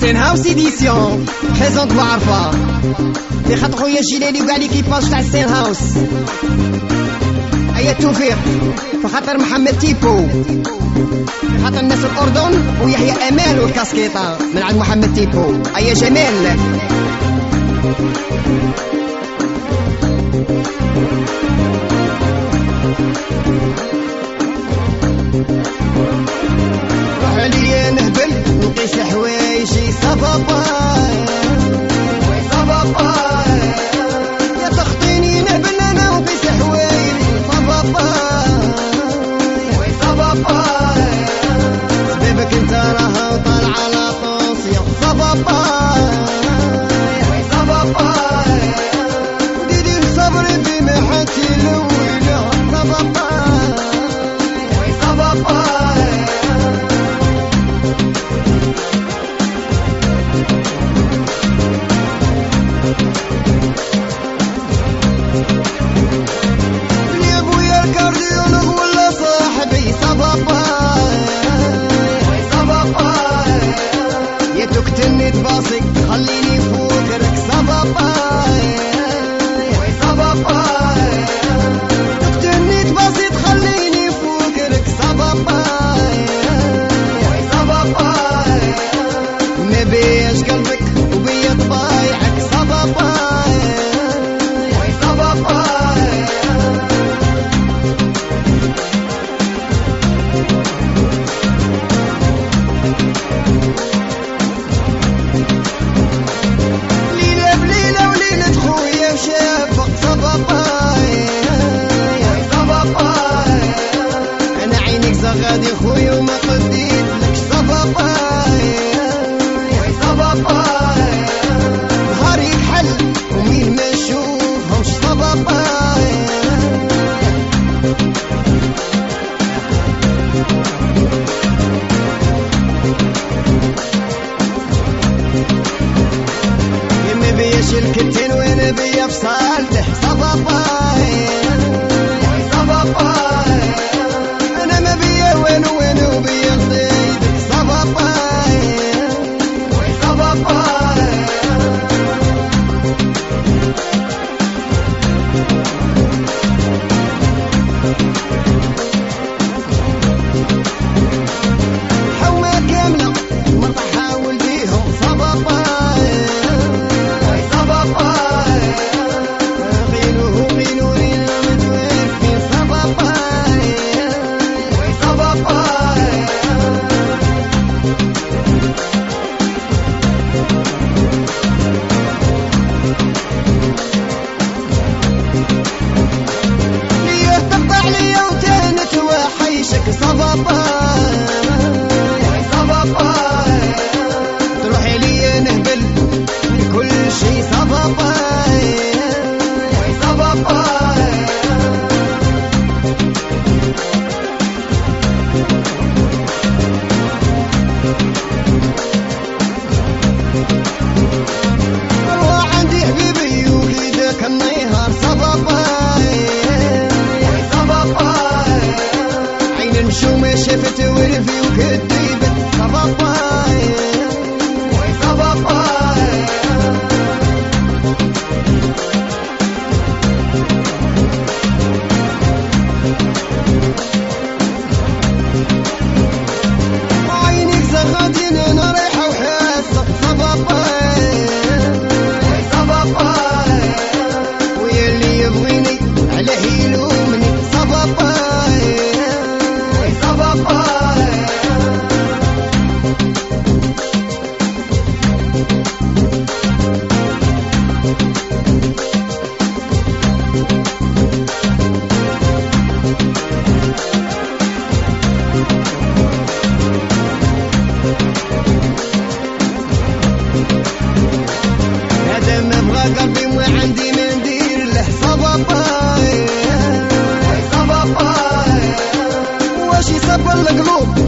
سين هاوس ايديسيون بريزونت وعرفة في خط خويا جيلالي وكاع ليكيباج تاع سين هاوس اي التوفيق خاطر محمد تيبو خاطر الناس الاردن ويحيى امال والكاسكيطه من عند محمد تيبو أيا جمال Thank you. انت الوين بيا بصالتك move.